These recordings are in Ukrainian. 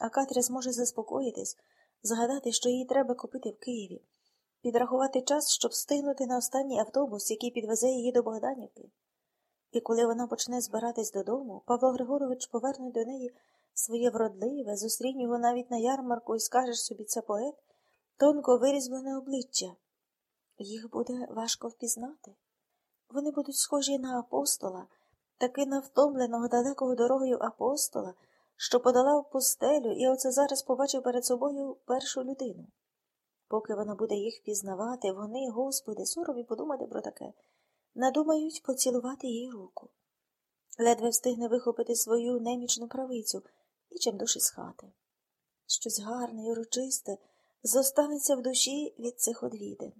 а Катря зможе заспокоїтись, згадати, що їй треба купити в Києві, підрахувати час, щоб встигнути на останній автобус, який підвезе її до Богданівки. І коли вона почне збиратись додому, Павло Григорович поверне до неї своє вродливе, зустрінь його навіть на ярмарку і скажеш собі, це поет, тонко вирізблене обличчя. Їх буде важко впізнати. Вони будуть схожі на апостола, таки навтомленого далекого дорогою апостола, що подолав пустелю і оце зараз побачив перед собою першу людину. Поки вона буде їх впізнавати, вони, Господи, соромі подумати про таке, надумають поцілувати їй руку. Ледве встигне вихопити свою немічну правицю і чим душі з хати. Щось гарне і урочисте зостанеться в душі від цих одвідин.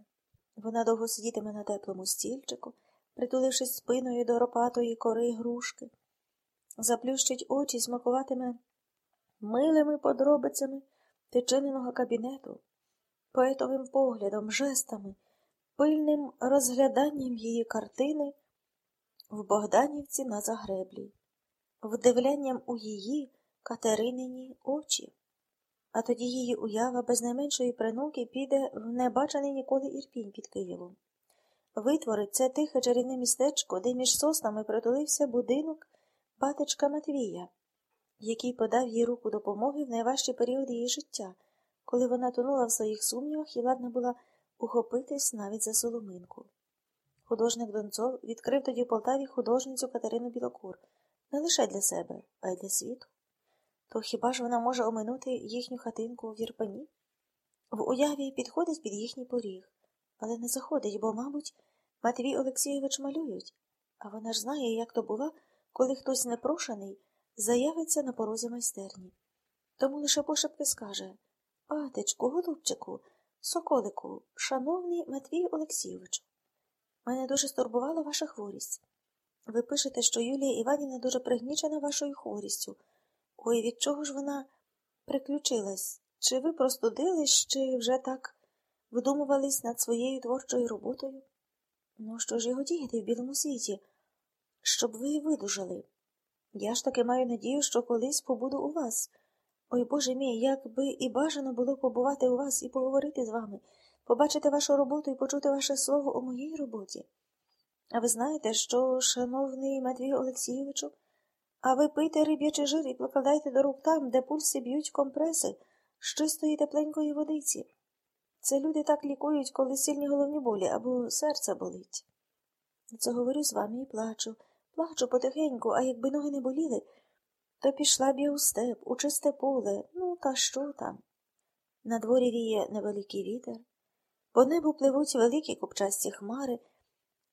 Вона довго сидітиме на теплому стільчику, притулившись спиною до ропатої кори грушки, заплющить очі, смакуватиме милими подробицями течиненого кабінету, поетовим поглядом, жестами, пильним розгляданням її картини в Богданівці на загреблі, вдивлянням у її Катеринині очі. А тоді її уява без найменшої принуки піде в небачений ніколи ірпінь під Києвом. Витворить це тихе чарівне містечко, де між соснами притулився будинок батечка Матвія, який подав їй руку допомоги в найважчий період її життя, коли вона тонула в своїх сумнівах і ладна була ухопитись навіть за соломинку. Художник Донцов відкрив тоді в Полтаві художницю Катерину Білокур не лише для себе, а й для світу. То хіба ж вона може оминути їхню хатинку в Єрпані? В уяві підходить під їхній поріг, але не заходить, бо, мабуть, Матвій Олексійович малюють, а вона ж знає, як то бува, коли хтось непрошений заявиться на порозі майстерні. Тому лише пошепки скаже Батечку, голубчику, соколику, шановний Матвій Олексійович, мене дуже стурбувала ваша хворість. Ви пишете, що Юлія Іванівна дуже пригнічена вашою хворістю. Ой, від чого ж вона приключилась? Чи ви простудились, чи вже так вдумувались над своєю творчою роботою? Ну, що ж його діяти в білому світі, щоб ви видужали? Я ж таки маю надію, що колись побуду у вас. Ой Боже мій, як би і бажано було побувати у вас і поговорити з вами, побачити вашу роботу і почути ваше слово у моїй роботі. А ви знаєте, що, шановний Матвій Олексійовичу, а ви пийте риб'ячий жир і покладайте до рук там, де пульси б'ють компреси з чистої тепленької водиці. Це люди так лікують, коли сильні головні болі або серце болить. Це говорю з вами і плачу, плачу потихеньку, а якби ноги не боліли, то пішла б я у степ, у чисте поле, ну, та що там? На дворі віє невеликий вітер, по небу пливуть великі копчасті хмари,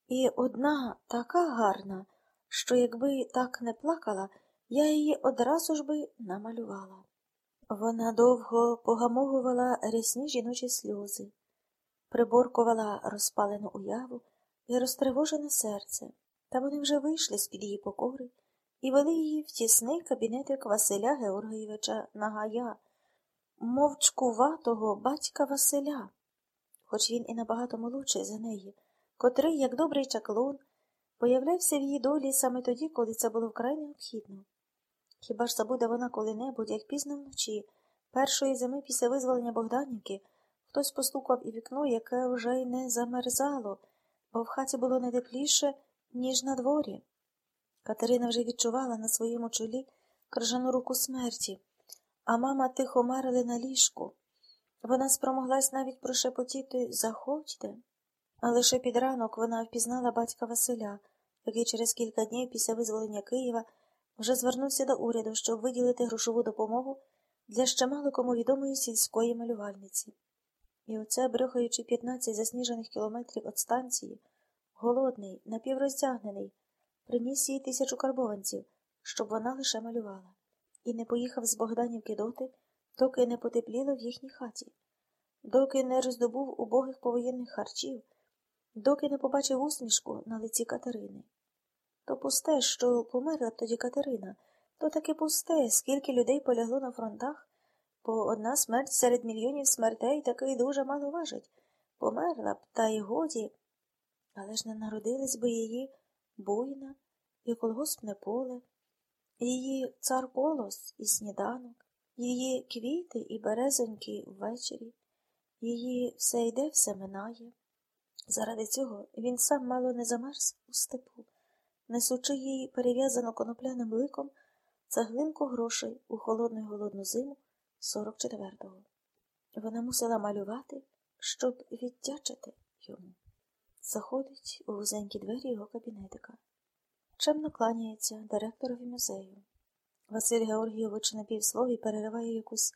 і одна така гарна що якби так не плакала, я її одразу ж би намалювала. Вона довго погамовувала рясні жіночі сльози, приборкувала розпалену уяву і розтривожене серце, та вони вже вийшли з під її покори і вели її в тісний кабінетик Василя Георгійовича Нагая, мовчкуватого батька Василя, хоч він і набагато молодший за неї, котрий, як добрий чаклун, появлявся в її долі саме тоді, коли це було вкрай необхідно. Хіба ж забуде вона коли-небудь, як пізно вночі, першої зими після визволення Богданівки, хтось постукав і вікно, яке вже й не замерзало, бо в хаті було не тепліше, ніж на дворі. Катерина вже відчувала на своєму чолі крижану руку смерті, а мама тихо марили на ліжку. Вона спромоглась навіть прошепотіти Заходьте. А лише під ранок вона впізнала батька Василя, який через кілька днів після визволення Києва вже звернувся до уряду, щоб виділити грошову допомогу для ще мало кому відомої сільської малювальниці. І оце, брехаючи 15 засніжених кілометрів від станції, голодний, напівроздягнений, приніс їй тисячу карбованців, щоб вона лише малювала, і не поїхав з Богданівки доти, доки не потепліло в їхній хаті, доки не роздобув убогих повоєнних харчів доки не побачив усмішку на лиці Катерини. То пусте, що померла б тоді Катерина, то таки пусте, скільки людей полягло на фронтах, бо одна смерть серед мільйонів смертей таки дуже мало важить. Померла б, та й годі. Але ж не народились би її буйна і колгоспне поле, її цар колос і сніданок, Її квіти і березоньки ввечері, її все йде, все минає. Заради цього він сам мало не замерз у степу, несучи їй перев'язану конопляним ликом цеглинку грошей у холодну й голодну зиму 44-го. Вона мусила малювати, щоб віддячити йому. Заходить у вузенькі двері його кабінетика. Чемно кланяється директорові музею. Василь Георгійович на півслові перериває якусь